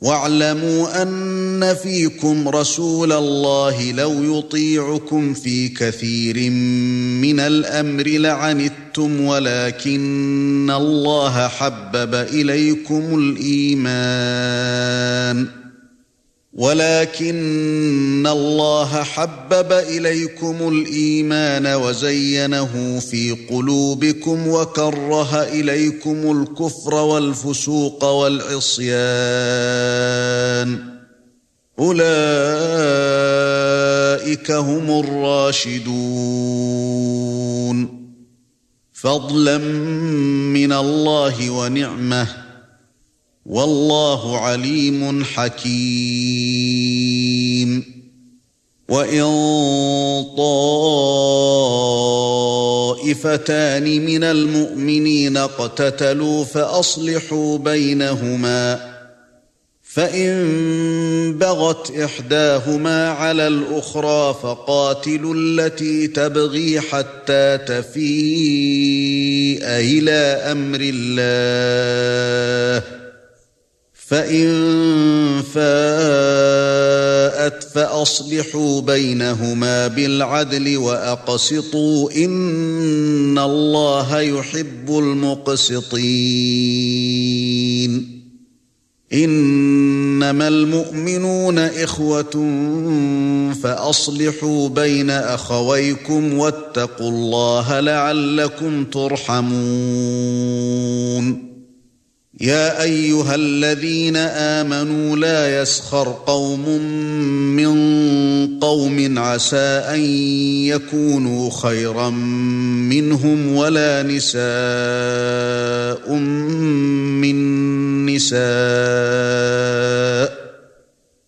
واعلموا أن فيكم رسول الله لو يطيعكم في كثير من الأمر لعنتم ولكن الله حبب إليكم الإيمان. ولكن الله حبب إليكم الإيمان وزينه في قلوبكم وكره إليكم الكفر والفسوق والعصيان. أولئك هم الراشدون. فضلا من الله ونعمة. والله عليم حكيم. وإن طائفتان من المؤمنين اقتتلوا فأصلحوا بينهما فإن بغت إحداهما على الأخرى فقاتلوا التي تبغي حتى تفيء إلى أمر الله. فَإِن فَاءَتْ فَأَصْلِحُوا بَيْنَهُمَا بِالْعَدْلِ وَأَقْسِطُوا إِنَّ اللَّهَ يُحِبُّ الْمُقْسِطِينَ إِنَّمَا الْمُؤْمِنُونَ إِخْوَةٌ فَأَصْلِحُوا بَيْنَ أَخَوَيْكُمْ وَاتَّقُوا اللَّهَ لَعَلَّكُمْ تُرْحَمُونَ يا أيها الذين آمنوا لا يسخر قوم من قوم عسى أن يكونوا خيرا منهم ولا نساء من نساء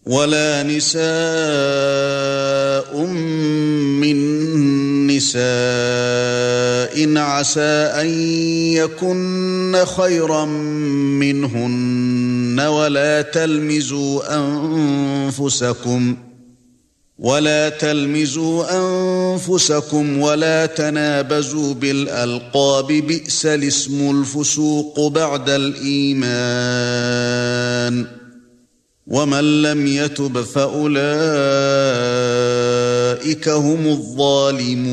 ولا نساء من نساء عسى أن يكن خيرا منهن ولا تلمزوا أنفسكم ولا تلمزوا أنفسكم ولا تنابزوا بالألقاب بئس الاسم الفسوق بعد الإيمان ومن لم يتب فأولئك هم الظالمون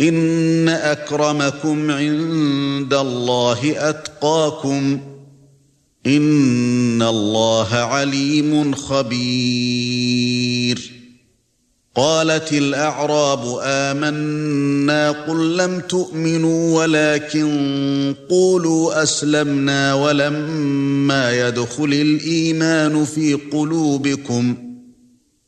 إن أكرمكم عند الله أتقاكم إن الله عليم خبير. قالت الأعراب آمنا قل لم تؤمنوا ولكن قولوا أسلمنا ولما يدخل الإيمان في قلوبكم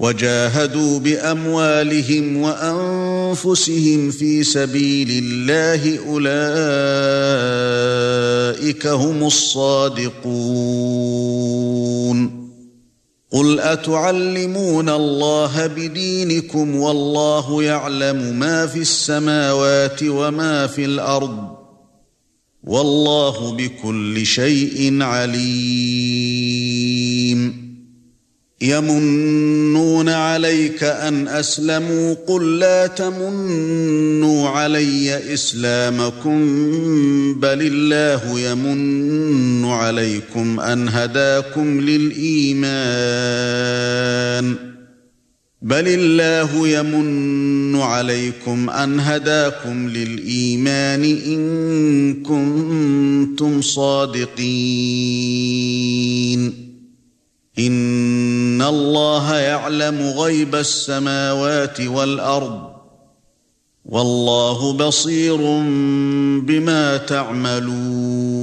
وجاهدوا بأموالهم وأنفسهم في سبيل الله أولئك هم الصادقون. قل أتعلمون الله بدينكم والله يعلم ما في السماوات وما في الأرض والله بكل شيء عليم. يمنون عليك أن أسلموا قل لا تمنوا علي إسلامكم بل الله يمن عليكم أن هداكم للإيمان بل الله يمن عليكم أن هداكم للإيمان إن كنتم صادقين الله يعلم غيب السماوات والأرض والله بصير بما تعملون